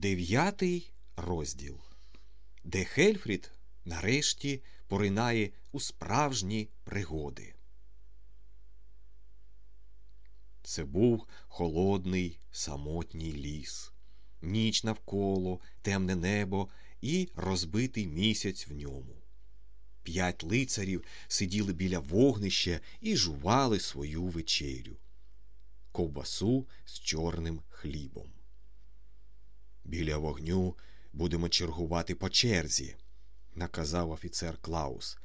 Дев'ятий розділ, де Хельфрід нарешті поринає у справжні пригоди. Це був холодний самотній ліс, ніч навколо, темне небо і розбитий місяць в ньому. П'ять лицарів сиділи біля вогнища і жували свою вечерю ковбасу з чорним хлібом. Біля вогню будемо чергувати по черзі, наказав офіцер Клаус.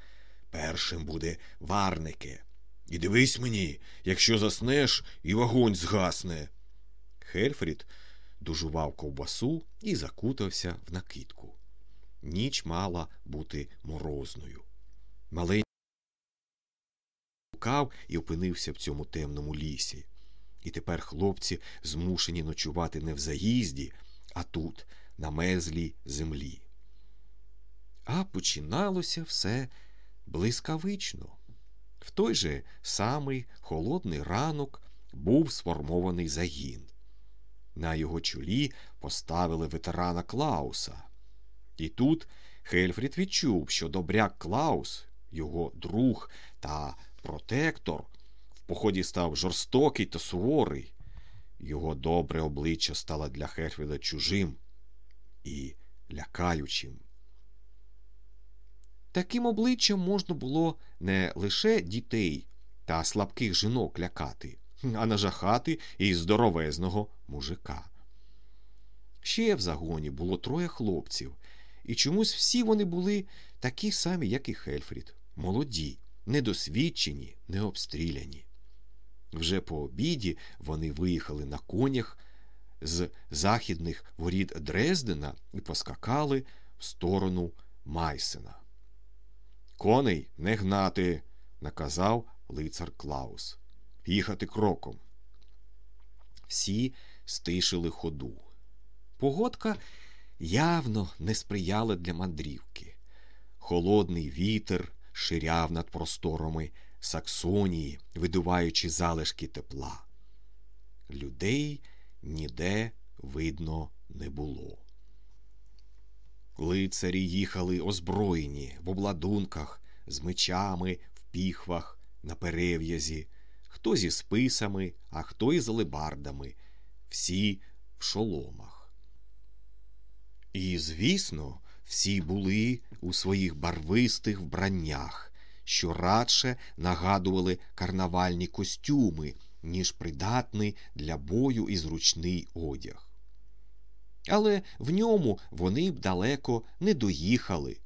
Першим буде варнике. І дивись мені, якщо заснеш, і вогонь згасне. Хельфрід дожував ковбасу і закутався в накидку. Ніч мала бути морозною. Маленький гукав і опинився в цьому темному лісі. І тепер хлопці змушені ночувати не в заїзді, а тут, на мезлій землі. А починалося все блискавично. В той же самий холодний ранок був сформований загін. На його чолі поставили ветерана Клауса. І тут Хельфрід відчув, що добряк Клаус, його друг та протектор, в поході став жорстокий та суворий. Його добре обличчя стало для Хельфріда чужим і лякаючим. Таким обличчям можна було не лише дітей та слабких жінок лякати, а нажахати і здоровезного мужика. Ще в загоні було троє хлопців, і чомусь всі вони були такі самі, як і Хельфрід, молоді, недосвідчені, необстріляні. Вже по обіді вони виїхали на конях з західних воріт Дрездена і поскакали в сторону Майсена. Коней не гнати, наказав лицар Клаус. Їхати кроком. Всі стишили ходу. Погодка явно не сприяла для мандрівки. Холодний вітер ширяв над просторами Саксонії, видуваючи залишки тепла. Людей ніде видно не було. Лицарі їхали озброєні в обладунках, з мечами, в піхвах, на перев'язі, хто зі списами, а хто із алебардами, всі в шоломах. І, звісно, всі були у своїх барвистих вбраннях, що радше нагадували карнавальні костюми, ніж придатний для бою і зручний одяг. Але в ньому вони б далеко не доїхали,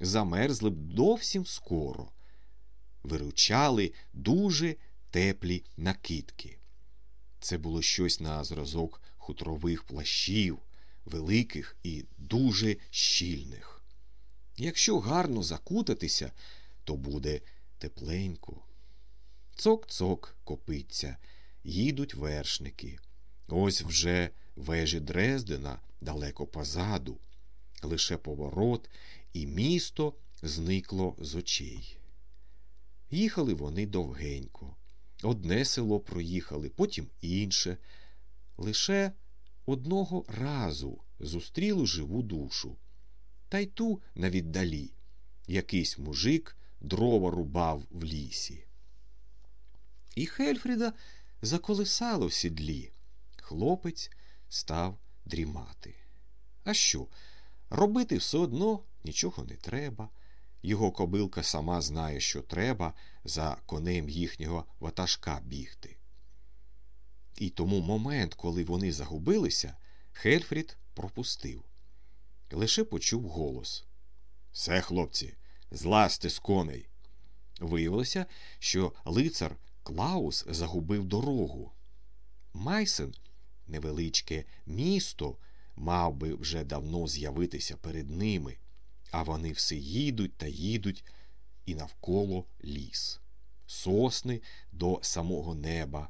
замерзли б зовсім скоро, виручали дуже теплі накидки. Це було щось на зразок хутрових плащів, великих і дуже щільних. Якщо гарно закутатися, то буде тепленько. Цок-цок копиться, їдуть вершники. Ось вже вежі Дрездена далеко позаду, лише поворот, і місто зникло з очей. Їхали вони довгенько. Одне село проїхали, потім інше. Лише одного разу зустріли живу душу. Та й ту на віддалі якийсь мужик дрова рубав в лісі. І Хельфріда заколисало в сідлі. Хлопець став дрімати. А що? Робити все одно нічого не треба. Його кобилка сама знає, що треба за конем їхнього ватажка бігти. І тому момент, коли вони загубилися, Хельфрід пропустив. Лише почув голос Все, хлопці, злазьте з коней. Виявилося, що лицар Клаус загубив дорогу. Майсен, невеличке місто, мав би вже давно з'явитися перед ними, а вони все їдуть та їдуть і навколо ліс, сосни до самого неба.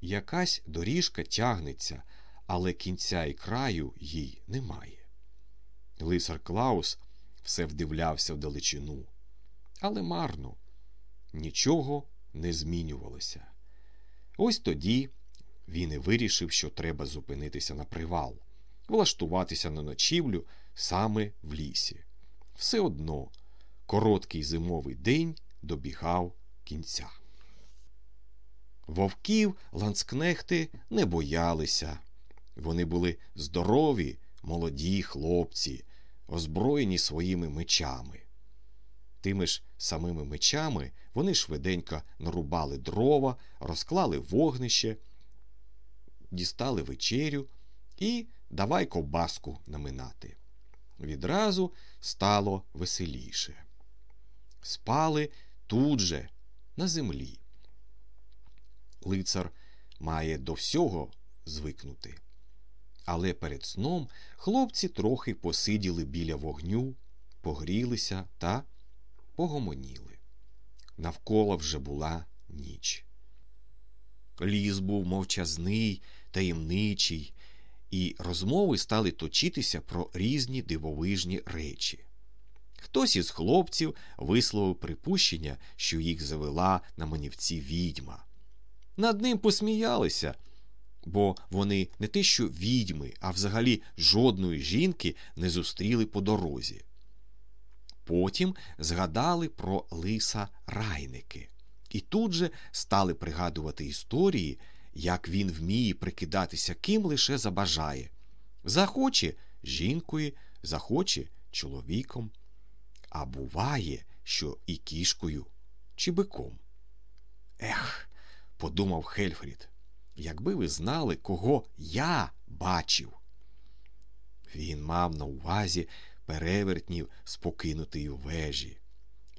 Якась доріжка тягнеться, але кінця і краю їй немає. Лисар Клаус все вдивлявся в далечину, але марно, нічого не змінювалося. Ось тоді він і вирішив, що треба зупинитися на привал. влаштуватися на ночівлю саме в лісі. Все одно короткий зимовий день добігав кінця. Вовків ланцкнехти не боялися. Вони були здорові, молоді хлопці, озброєні своїми мечами. Тими ж самими мечами вони швиденько нарубали дрова, розклали вогнище, дістали вечерю і давай ковбаску наминати. Відразу стало веселіше. Спали тут же, на землі. Лицар має до всього звикнути. Але перед сном хлопці трохи посиділи біля вогню, погрілися та погомоніли. Навколо вже була ніч. Ліс був мовчазний, таємничий, і розмови стали точитися про різні дивовижні речі. Хтось із хлопців висловив припущення, що їх завела на манівці відьма. Над ним посміялися, бо вони не те, що відьми, а взагалі жодної жінки не зустріли по дорозі. Потім згадали про лиса райники і тут же стали пригадувати історії, як він вміє прикидатися ким лише забажає. Захоче жінкою, захоче чоловіком, а буває, що і кішкою чи биком. Ех, подумав Хельфрід, якби ви знали, кого я бачив. Він мав на увазі перевертнів з покинутої вежі.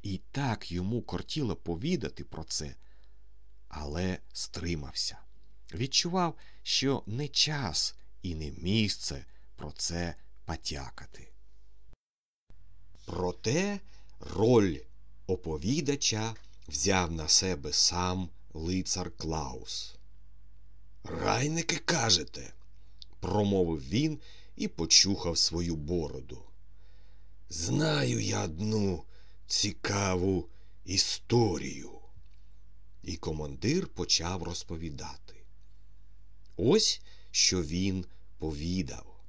І так йому кортіло повідати про це, але стримався. Відчував, що не час і не місце про це потякати. Проте роль оповідача взяв на себе сам лицар Клаус. Райники кажете, промовив він і почухав свою бороду. Знаю я одну цікаву історію. І командир почав розповідати. Ось що він повідав.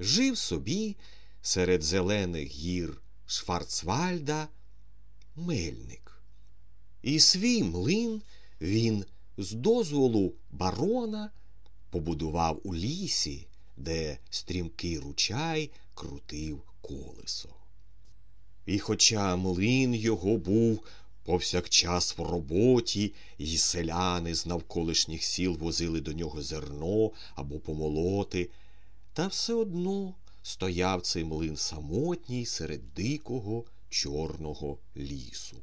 Жив собі серед зелених гір Шварцвальда мельник. І свій млин він з дозволу барона побудував у лісі, де стрімкий ручай крутив колесо. І хоча млин його був повсякчас в роботі, і селяни з навколишніх сіл возили до нього зерно або помолоти, та все одно стояв цей млин самотній серед дикого чорного лісу.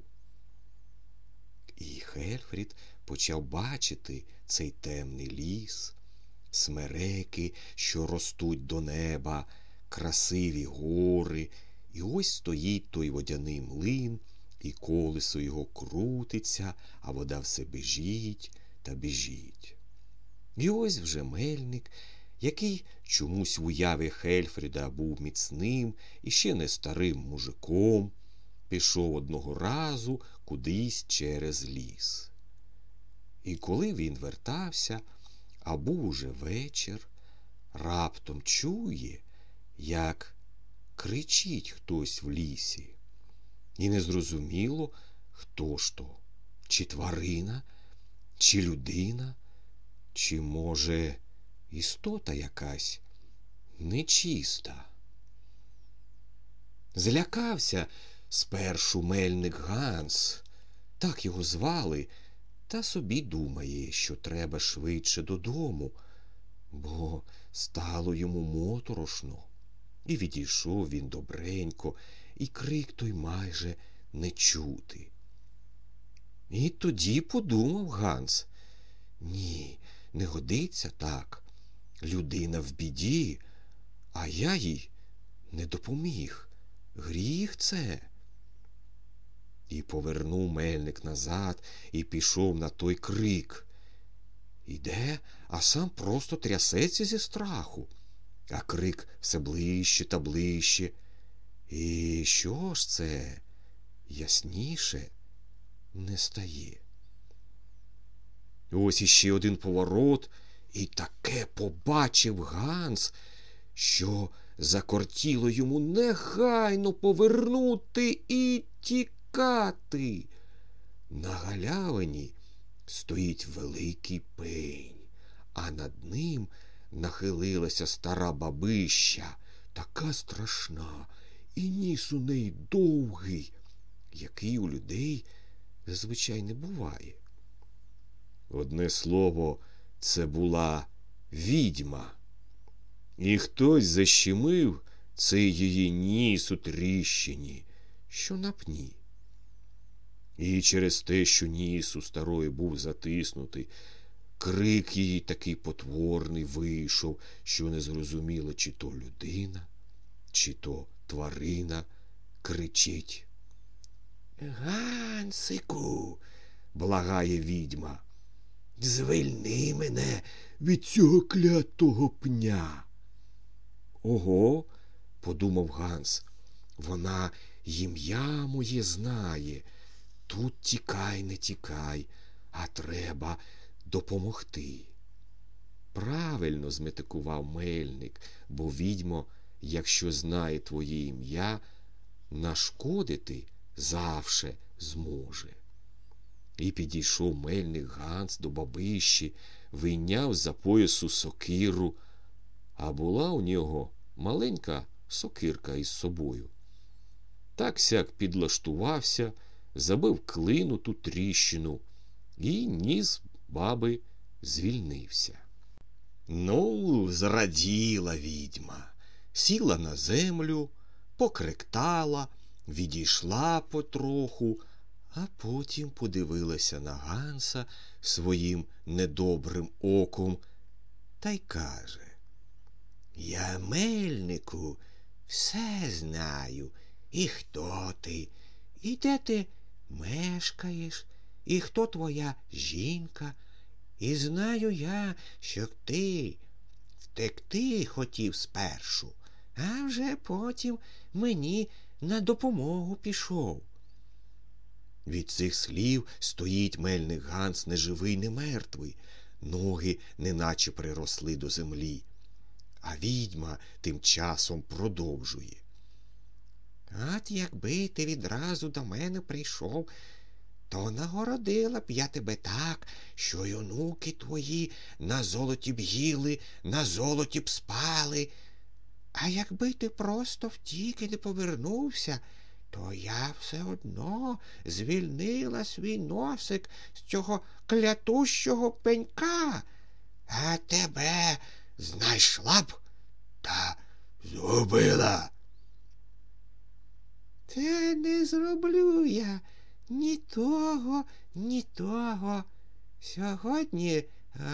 І Хельфрід почав бачити цей темний ліс, смереки, що ростуть до неба, красиві гори, і ось стоїть той водяний млин, і колесо його крутиться, а вода все біжить та біжить. І ось вже мельник, який чомусь в уяві Хельфріда був міцним і ще не старим мужиком, пішов одного разу кудись через ліс. І коли він вертався, а був уже вечір, раптом чує, як кричить хтось в лісі. І незрозуміло, хто ж то, чи тварина, чи людина, чи, може, істота якась нечиста. Злякався спершу мельник Ганс, так його звали, та собі думає, що треба швидше додому, бо стало йому моторошно. І відійшов він добренько, і крик той майже не чути. І тоді подумав Ганс ні, не годиться так. Людина в біді, а я їй не допоміг. Гріх це. І повернув мельник назад і пішов на той крик. Іде, а сам просто трясеться зі страху, а крик все ближче та ближче. І що ж це ясніше не стає? Ось іще один поворот, І таке побачив Ганс, що закортіло йому негайно повернути і тікати. На галявині стоїть великий пень, а над ним нахилилася стара бабища, така страшна, і ніс у неї довгий, який у людей зазвичай не буває. Одне слово, це була відьма, і хтось защемив цей її ніс у тріщині, що на пні. І через те, що ніс у старої був затиснутий, крик її такий потворний вийшов, що не зрозуміло, чи то людина, чи то тварина кричить. Гансику, благає відьма, звільни мене від цього клятого пня. Ого, подумав Ганс, вона ім'я моє знає. Тут тікай, не тікай, а треба допомогти. Правильно зметикував мельник, бо відьмо, якщо знає твоє ім'я, нашкодити завше зможе. І підійшов мельник Ганс до бабищі, вийняв за поясу сокиру, а була у нього маленька сокирка із собою. Так сяк підлаштувався забив клину ту тріщину, і ніс баби звільнився. Ну, зраділа відьма, сіла на землю, покректала, відійшла потроху, а потім подивилася на Ганса своїм недобрим оком та й каже Я, мельнику, все знаю, і хто ти, і де ти мешкаєш, і хто твоя жінка, і знаю я, що ти втекти хотів спершу, а вже потім мені на допомогу пішов. Від цих слів стоїть мельник Ганс неживий, не мертвий, ноги неначе приросли до землі. А відьма тим часом продовжує. От якби ти відразу до мене прийшов, то нагородила б я тебе так, що й онуки твої на золоті б їли, на золоті б спали. А якби ти просто втік і не повернувся, то я все одно звільнила свій носик з цього клятущого пенька, а тебе знайшла б та згубила. Та не зроблю я ні того, ні того. Сьогодні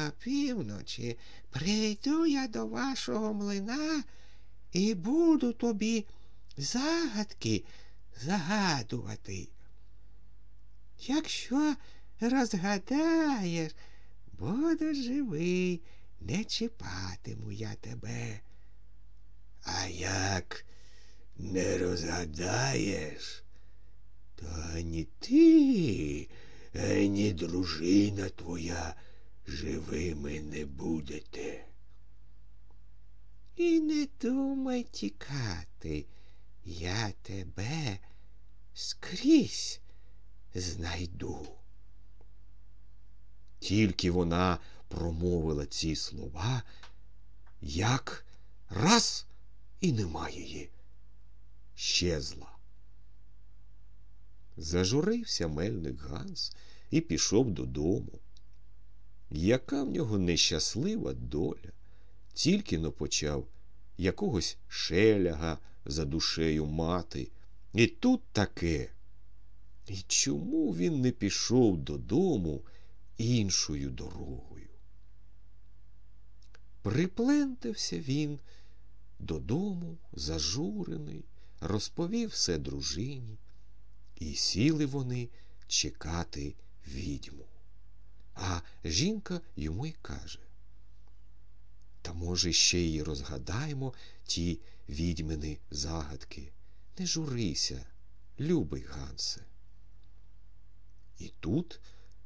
опівночі прийду я до вашого млина і буду тобі загадки загадувати. Якщо розгадаєш, буду живий, не чіпатиму я тебе. А як не розгадаєш, то ані ти, ані дружина твоя живими не будете. І не думай тікати, я тебе скрізь знайду. Тільки вона промовила ці слова, як раз і немає її щезла. Зажурився мельник Ганс і пішов додому. Яка в нього нещаслива доля, тільки но почав якогось шеляга за душею мати. І тут таке. І чому він не пішов додому іншою дорогою? Приплентався він додому, зажурений, розповів все дружині, і сіли вони чекати відьму. А жінка йому й каже Та, може, ще й розгадаємо ті відьмини загадки. Не журися, любий Гансе. І тут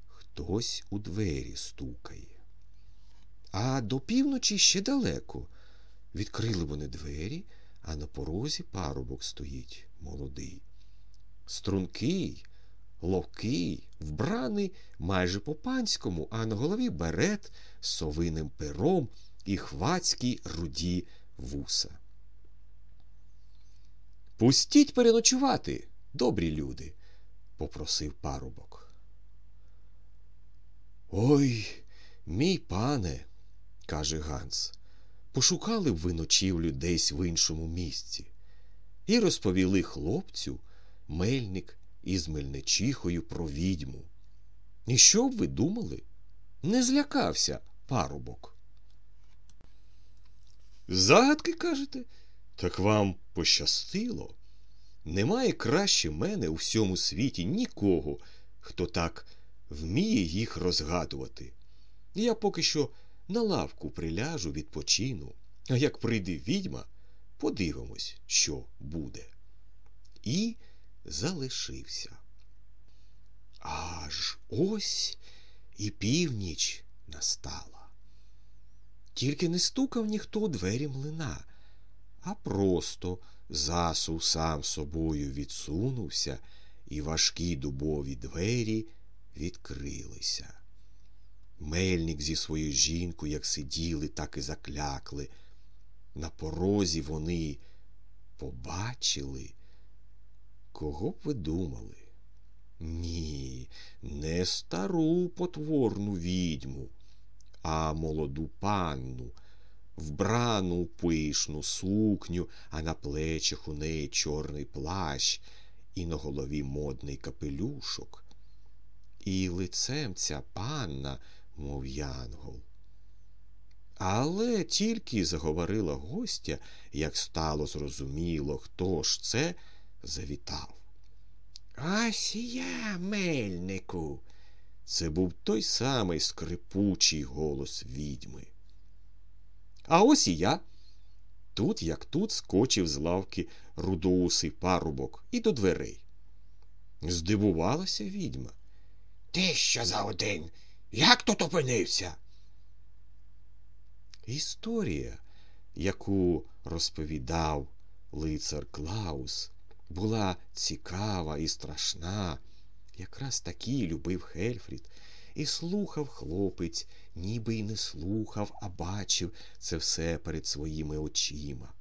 хтось у двері стукає. А до півночі ще далеко. Відкрили вони двері, а на порозі парубок стоїть молодий. Стрункий, ловкий, вбраний майже по панському, а на голові берет з совиним пером і хвацькі руді вуса. Пустіть переночувати, добрі люди, попросив парубок. Ой, мій пане, каже Ганс, пошукали б ви ночівлю десь в іншому місці і розповіли хлопцю мельник із Мельничихою про відьму. І що б ви думали? Не злякався парубок. Загадки кажете? Так вам пощастило. Немає краще мене у всьому світі нікого, хто так вміє їх розгадувати. Я поки що на лавку приляжу, відпочину, а як прийде відьма, подивимось, що буде. І залишився. Аж ось і північ настала. Тільки не стукав ніхто у двері млина, а просто засув сам собою відсунувся, і важкі дубові двері відкрилися. Мельник зі своєю жінкою як сиділи, так і заклякли. На порозі вони побачили. Кого б ви думали? Ні, не стару потворну відьму, а молоду панну, вбрану пишну сукню, а на плечах у неї чорний плащ, і на голові модний капелюшок. І лицем ця панна, мов янгол. Але тільки заговорила гостя, як стало зрозуміло, хто ж це завітав. Ось я, мельнику. Це був той самий скрипучий голос відьми. А ось і я. Тут, як тут, скочив з лавки рудоусий парубок і до дверей. Здивувалася відьма. Ти що за один? Як тут опинився? Історія, яку розповідав лицар Клаус, була цікава і страшна. Якраз такі любив Хельфрід, і слухав хлопець, ніби й не слухав, а бачив це все перед своїми очима.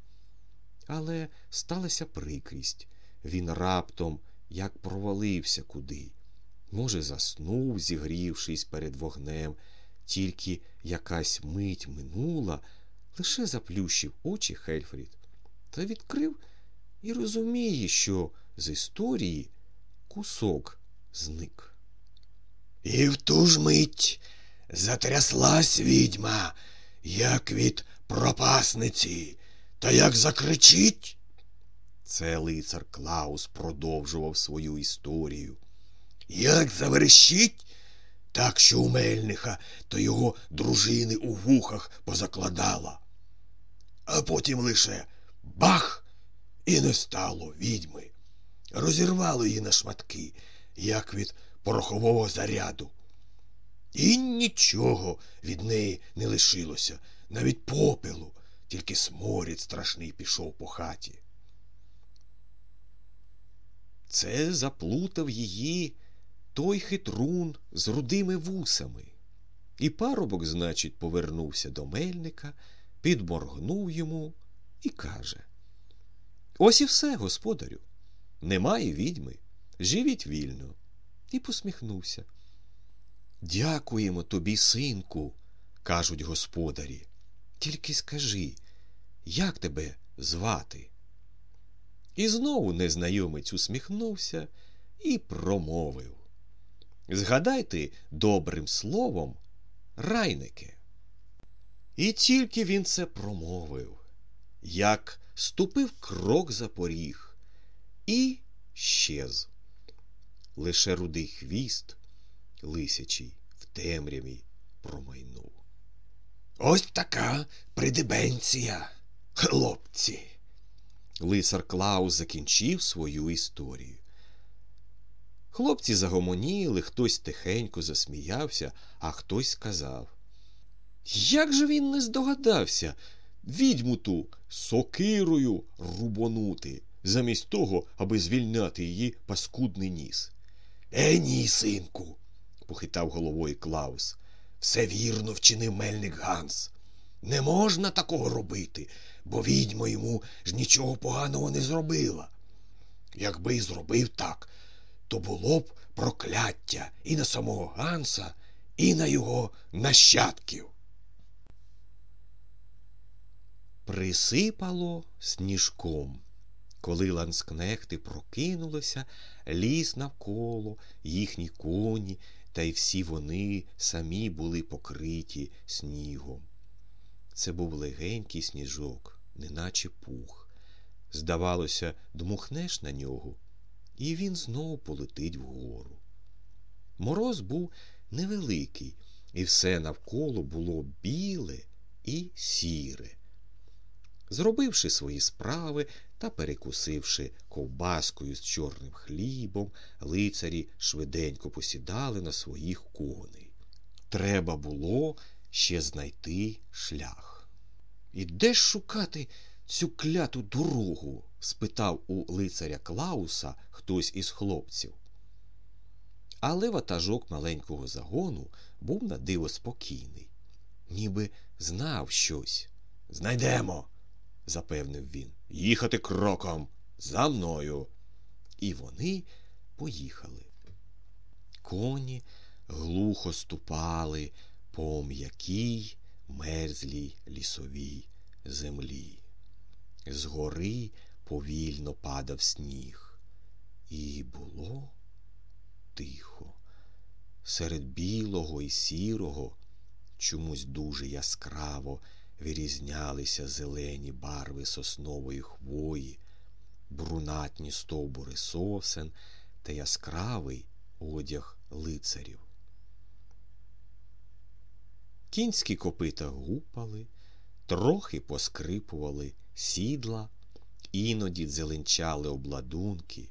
Але сталася прикрість. Він раптом як провалився куди. Може, заснув, зігрівшись перед вогнем, тільки якась мить минула, лише заплющив очі Хельфрід та відкрив і розуміє, що з історії кусок зник. І в ту ж мить затряслась відьма, як від пропасниці, та як закричить. Це лицар Клаус продовжував свою історію. Як заверещить, так що у Мельниха то його дружини у вухах позакладала. А потім лише бах і не стало відьми. Розірвало її на шматки, як від порохового заряду. І нічого від неї не лишилося, навіть попелу, тільки сморід страшний пішов по хаті. Це заплутав її той хитрун з рудими вусами. І парубок, значить, повернувся до мельника, підморгнув йому і каже Ось і все, господарю. Немає відьми. Живіть вільно. І посміхнувся. Дякуємо тобі, синку, кажуть господарі. Тільки скажи, як тебе звати? І знову незнайомець усміхнувся і промовив. Згадайте добрим словом, райнике. І тільки він це промовив, як ступив крок за поріг і щез. Лише рудий хвіст, лисячий, в темряві промайнув. Ось така придебенція, хлопці. Лисар Клаус закінчив свою історію. Хлопці загомоніли, хтось тихенько засміявся, а хтось сказав Як же він не здогадався відьму ту сокирою рубонути, замість того, аби звільняти її паскудний ніс? Е, ні, синку, похитав головою Клаус. Все вірно вчинив мельник Ганс. Не можна такого робити, бо відьма йому ж нічого поганого не зробила. Якби й зробив так, то було б прокляття і на самого Ганса, і на його нащадків. Присипало сніжком. Коли ланскнехти прокинулися, ліс навколо, їхні коні, та й всі вони самі були покриті снігом. Це був легенький сніжок, неначе пух. Здавалося, дмухнеш на нього, і він знову полетить вгору. Мороз був невеликий, і все навколо було біле і сіре. Зробивши свої справи та перекусивши ковбаскою з чорним хлібом, лицарі швиденько посідали на своїх коней. Треба було ще знайти шлях. І де ж шукати цю кляту дорогу? Спитав у лицаря Клауса хтось із хлопців. Але ватажок маленького загону був на диво спокійний, ніби знав щось. Знайдемо, запевнив він. Їхати кроком за мною. І вони поїхали. Коні глухо ступали по м'якій, мерзлій лісовій землі. Згори повільно падав сніг, і було тихо. Серед білого і сірого чомусь дуже яскраво вирізнялися зелені барви соснової хвої, брунатні стовбури сосен та яскравий одяг лицарів. Кінські копита гупали, трохи поскрипували сідла, іноді дзеленчали обладунки,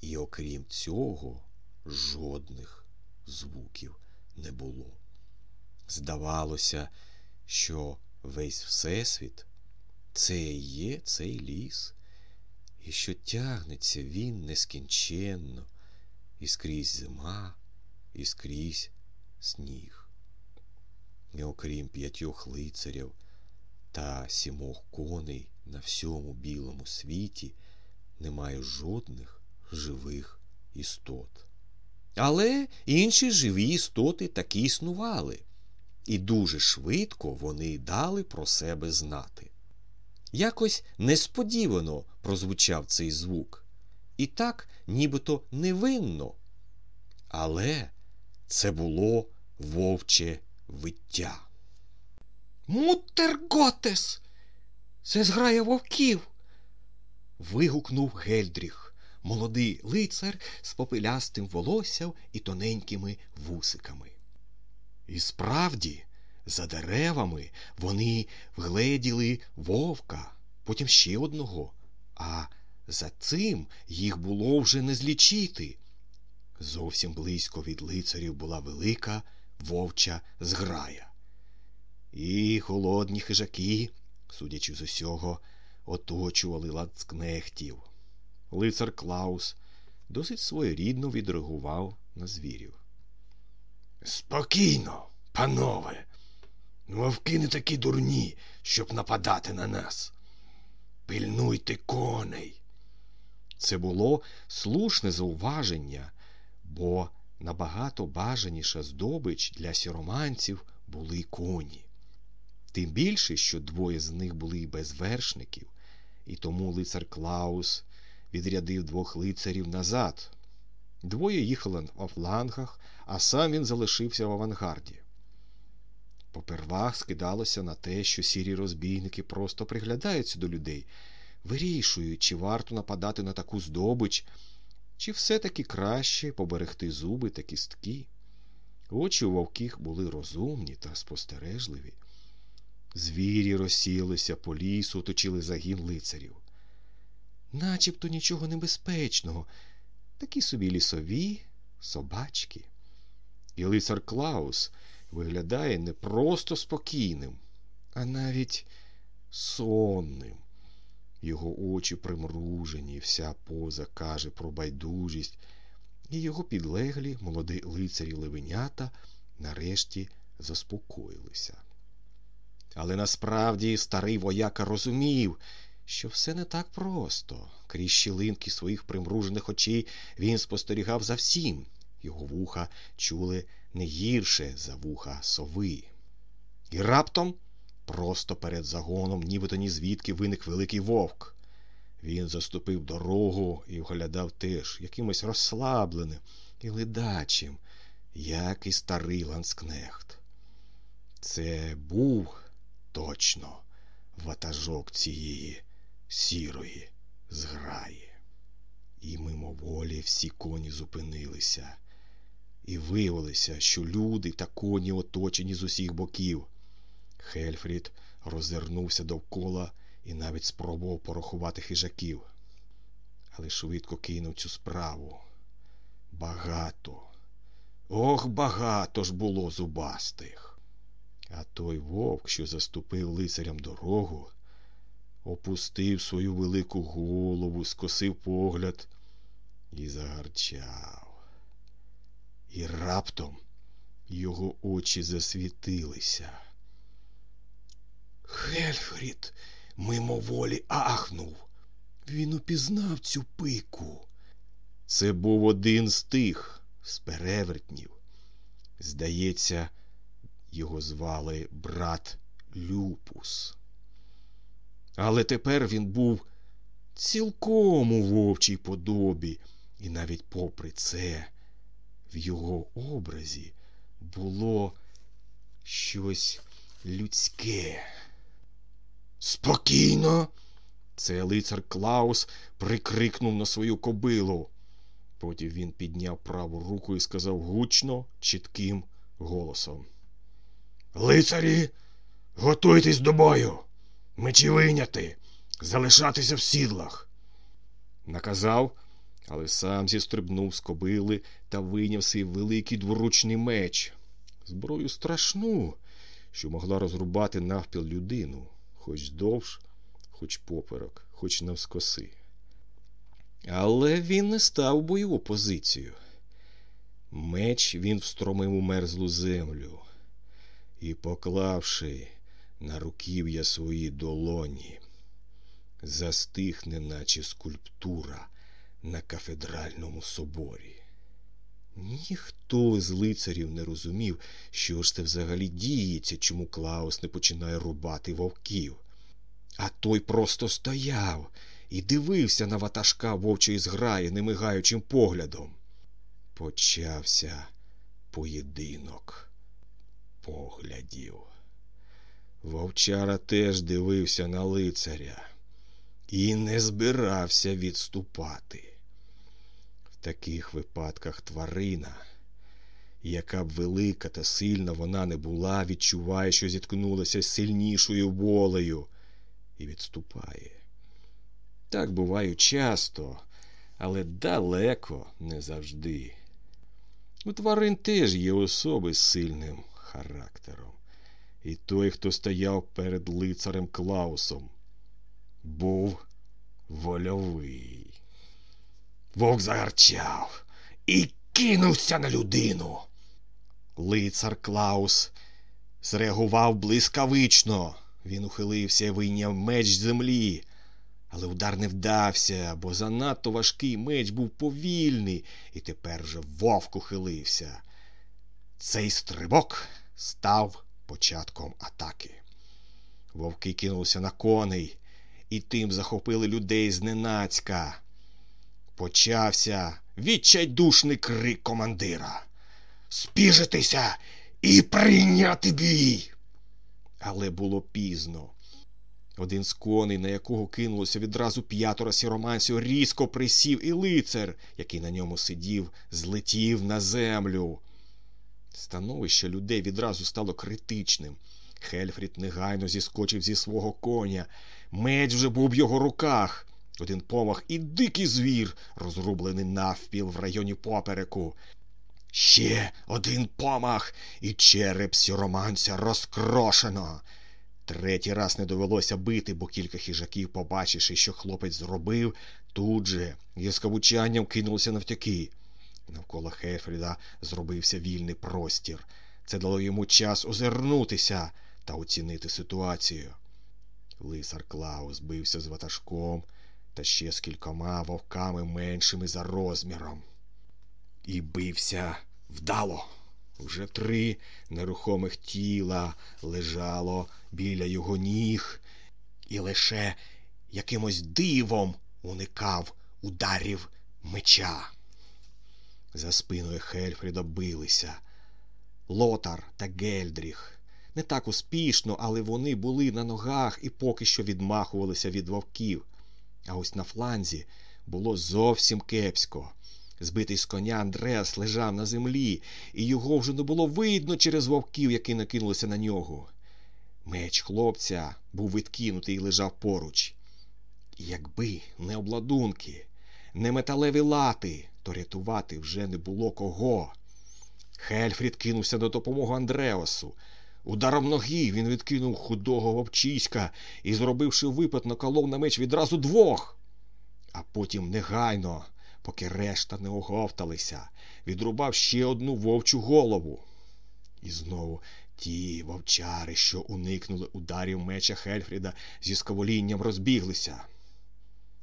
і, окрім цього, жодних звуків не було. Здавалося, що весь Всесвіт це і є цей ліс, і що тягнеться він нескінченно, і скрізь зима, і скрізь сніг. І окрім п'ятьох лицарів та сімох коней на всьому білому світі немає жодних живих істот. Але інші живі істоти таки існували і дуже швидко вони дали про себе знати. Якось несподівано прозвучав цей звук, і так нібито невинно. Але це було вовче виття. Мутерготес! Це зграє вовків. вигукнув Гельдріх, молодий лицар з попелястим волоссям і тоненькими вусиками. І справді, за деревами вони вгледіли вовка, потім ще одного, а за цим їх було вже не злічити. Зовсім близько від лицарів була велика вовча зграя. І холодні хижаки, судячи з усього, оточували лацкнехтів. Лицар Клаус досить своєрідно відреагував на звірів. Спокійно, панове. Вовки не такі дурні, щоб нападати на нас. Пильнуйте коней. Це було слушне зауваження, бо набагато бажаніша здобич для сіроманців були коні. Тим більше, що двоє з них були без вершників, і тому лицар Клаус відрядив двох лицарів назад. Двоє їхали в флангах, а сам він залишився в авангарді. Попервах скидалося на те, що сірі розбійники просто приглядаються до людей, вирішують, чи варто нападати на таку здобич, чи все-таки краще поберегти зуби та кістки. Очі у вовких були розумні та спостережливі. Звірі розсілися по лісу, оточили загін лицарів. Начебто нічого небезпечного, такі собі лісові собачки. І лицар Клаус виглядає не просто спокійним, а навіть сонним. Його очі примружені, вся поза каже про байдужість, і його підлеглі молоді лицарі левенята нарешті заспокоїлися. Але насправді старий вояка розумів, що все не так просто. Крізь щілинки своїх примружених очей він спостерігав за всім. Його вуха чули не гірше за вуха сови. І раптом, просто перед загоном, нібито ні звідки виник великий вовк. Він заступив дорогу і виглядав теж якимось розслабленим і ледачим, як і старий ланскнехт. Це був точно ватажок цієї сірої зграї. І мимоволі всі коні зупинилися, і виявилося, що люди та коні оточені з усіх боків. Хельфрід роззирнувся довкола і навіть спробував порахувати хижаків, але швидко кинув цю справу. Багато, ох, багато ж було зубастих. А той вовк, що заступив лицарям дорогу, опустив свою велику голову, скосив погляд і загарчав. І раптом його очі засвітилися. Хельфрід мимоволі ахнув. Він упізнав цю пику. Це був один з тих, з перевертнів. Здається, його звали брат Люпус. Але тепер він був цілком у вовчій подобі, і навіть попри це, в його образі було щось людське. Спокійно. Це лицар Клаус прикрикнув на свою кобилу. Потім він підняв праву руку і сказав гучно, чітким голосом. Лицарі, готуйтесь до бою, мечі вийняти, залишатися в сідлах. Наказав, але сам зістрибнув з кобили та вийняв свій великий дворучний меч, зброю страшну, що могла розрубати навпіл людину хоч довж, хоч поперок, хоч навскоси. Але він не став бойову позицію. Меч він встромив у мерзлу землю і, поклавши на руків'я свої долоні, застиг, неначе скульптура на кафедральному соборі. Ніхто з лицарів не розумів, що ж це взагалі діється, чому Клаус не починає рубати вовків. А той просто стояв і дивився на ватажка вовчої зграї немигаючим поглядом. Почався поєдинок поглядів. Вовчара теж дивився на лицаря і не збирався відступати В таких випадках тварина, яка б велика та сильна вона не була, відчуває, що зіткнулася з сильнішою волею і відступає. Так буває часто, але далеко не завжди. У тварин теж є особи з сильним характером. І той, хто стояв перед лицарем Клаусом, був вольовий. Вовк загарчав і кинувся на людину. Лицар Клаус зреагував блискавично. Він ухилився і вийняв меч з землі. Але удар не вдався, бо занадто важкий меч був повільний, і тепер вже вовк ухилився. Цей стрибок став початком атаки. Вовки кинулися на коней і тим захопили людей зненацька. Почався відчайдушний крик командира. Спіжитися і прийняти бій. Але було пізно. Один з коней, на якого кинулося відразу п'ятеро сіроманців, різко присів і лицар, який на ньому сидів, злетів на землю. Становище людей відразу стало критичним. Хельфрід негайно зіскочив зі свого коня. Меч вже був в його руках. Один помах і дикий звір, розрублений навпіл в районі попереку. Ще один помах, і череп сіроманця розкрошено. Третій раз не довелося бити, бо кілька хижаків, побачивши, що хлопець зробив, тут же із скавучанням кинулося навтяки. Навколо Хефріда зробився вільний простір. Це дало йому час озирнутися та оцінити ситуацію. Лисар Клаус бився з ватажком та ще з кількома вовками меншими за розміром. І бився вдало. Уже три нерухомих тіла лежало біля його ніг, і лише якимось дивом уникав ударів меча. За спиною Хельфріда билися Лотар та Гельдріх. Не так успішно, але вони були на ногах і поки що відмахувалися від вовків. А ось на фланзі було зовсім кепсько. Збитий з коня Андреас лежав на землі, і його вже не було видно через вовків, які накинулися на нього. Меч хлопця був відкинутий і лежав поруч. Якби не обладунки, не металеві лати, то рятувати вже не було кого. Хельфрід кинувся до допомоги Андреасу. Ударом ноги він відкинув худого вовчиська і, зробивши випад, наколов на меч відразу двох. А потім негайно, поки решта не оговталися, відрубав ще одну вовчу голову. І знову ті вовчари, що уникнули ударів меча Хельфріда, зі скаволінням розбіглися.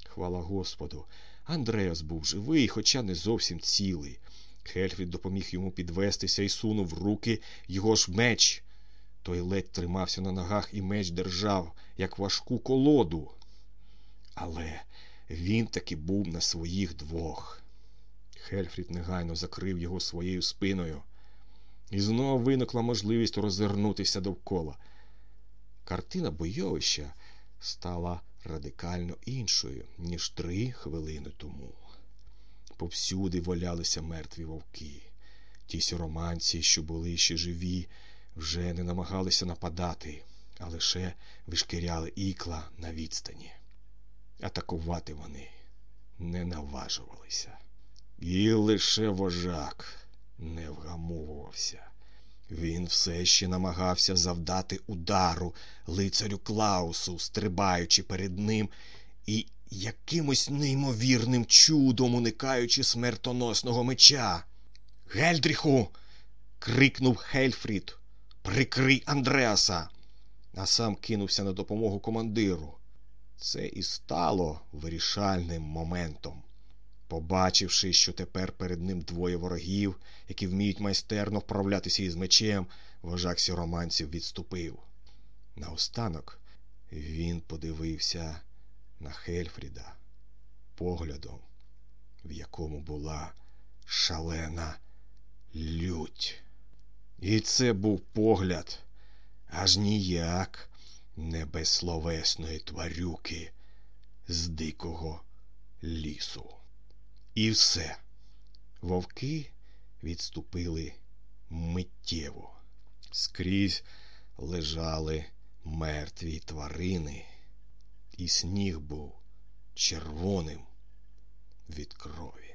Хвала Господу, Андреас був живий, хоча не зовсім цілий. Хельфрід допоміг йому підвестися і сунув руки його ж меч. Той ледь тримався на ногах і меч держав, як важку колоду. Але він таки був на своїх двох. Хельфрід негайно закрив його своєю спиною, і знову виникла можливість розвернутися довкола. Картина бойовища стала радикально іншою, ніж три хвилини тому. Повсюди валялися мертві вовки. Ті сіроманці, що були ще живі, вже не намагалися нападати, а лише вишкіряли ікла на відстані. Атакувати вони не наважувалися. І лише вожак не вгамовувався. Він все ще намагався завдати удару лицарю Клаусу, стрибаючи перед ним і якимось неймовірним чудом уникаючи смертоносного меча. Гельдріху. крикнув Хельфрід. Прикрий Андреаса. А сам кинувся на допомогу командиру. Це і стало вирішальним моментом. Побачивши, що тепер перед ним двоє ворогів, які вміють майстерно вправлятися із мечем, вожак сіроманців відступив. Наостанок він подивився на Хельфріда поглядом, в якому була шалена лють. І це був погляд аж ніяк не безсловесної тварюки з дикого лісу. І все. Вовки відступили миттєво. Скрізь лежали мертві тварини, і сніг був червоним від крові.